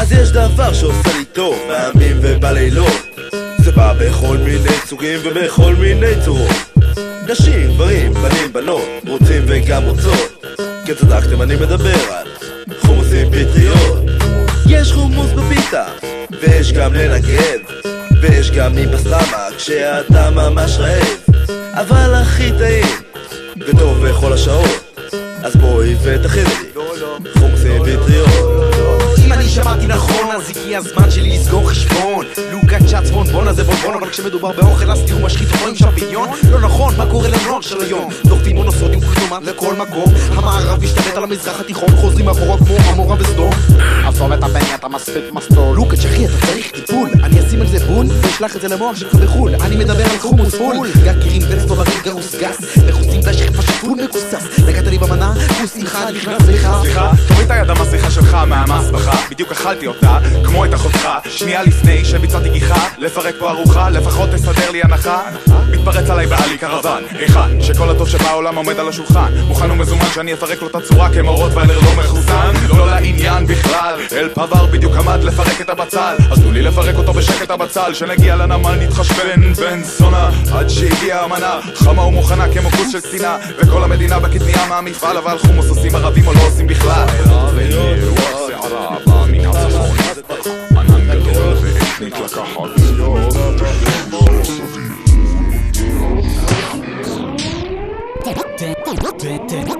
אז יש דבר שעושה לי טוב, בימים ובלילות. זה בא בכל מיני סוגים ובכל מיני צורות. נשים, גברים, בנים, בנות, רוצים וגם רוצות. כן צדקתם, אני מדבר על חומוסים פטריות יש חומוס בפיתה, ויש גם לנגב ויש גם מבסטמה כשאתה ממש רעב. אבל הכי טעים וטוב בכל השעות אז בואי ותכיני לי חומוסים פטריות אם אני שמעתי נכון אז הגיע הזמן שלי לסגור חשבון. לוקה צ'אט צפונבון זה בונבון אבל כשמדובר באוכל אז תראו משחית רואים שמפיניון לא נכון מה קורה לנוער של היום? דוחפים מונוסודים קולטומן לכל מקום. המערב משתלט על המזרח התיכון חוזרים אחורה כמו עמורה מספיק מסטול לוקה אחי אתה צריך טיפול. אני אשים על זה בון ואשלח את זה למוח שלך בחו"ל. אני מדבר על חומוס פול גגירים בין סטוברים גרוס גס וחוסים די שכפה שפול מקוסס. נגעת לי במנה כוס אימך נכנס סליחה סליחה, תוריד את היד המסריחה שלך מהמסבכה בדיוק אכלתי אותה, כמו את אחותך שנייה לפני שביצעתי גיחה לפרק פה ארוחה, לפחות תסדר לי הנחה. מתפרץ עליי בעלי קרוון. היכן שכל הטוב שבעולם עומד על השולחן. מוכן ומזומן שאני אפרק לו את הצורה כמו רוטוויילר לא מחוסן. לא לעניין בכלל. אל פבר בדיוק עמד לפרק את הבצל. אז תנו לי לפרק אותו בשקט הבצל. שנגיע לנמל נתחשבן בן זונה. עד שהגיעה המנה חמה ומוכנה כמו כוס של קצינה וכל המדינה בקטניה מהמפעל אבל חומוס עושים ערבים או לא עושים בכלל Hala, bar not to And I'm not a hot Dead, dead, dead, dead, dead, dead, dead, dead,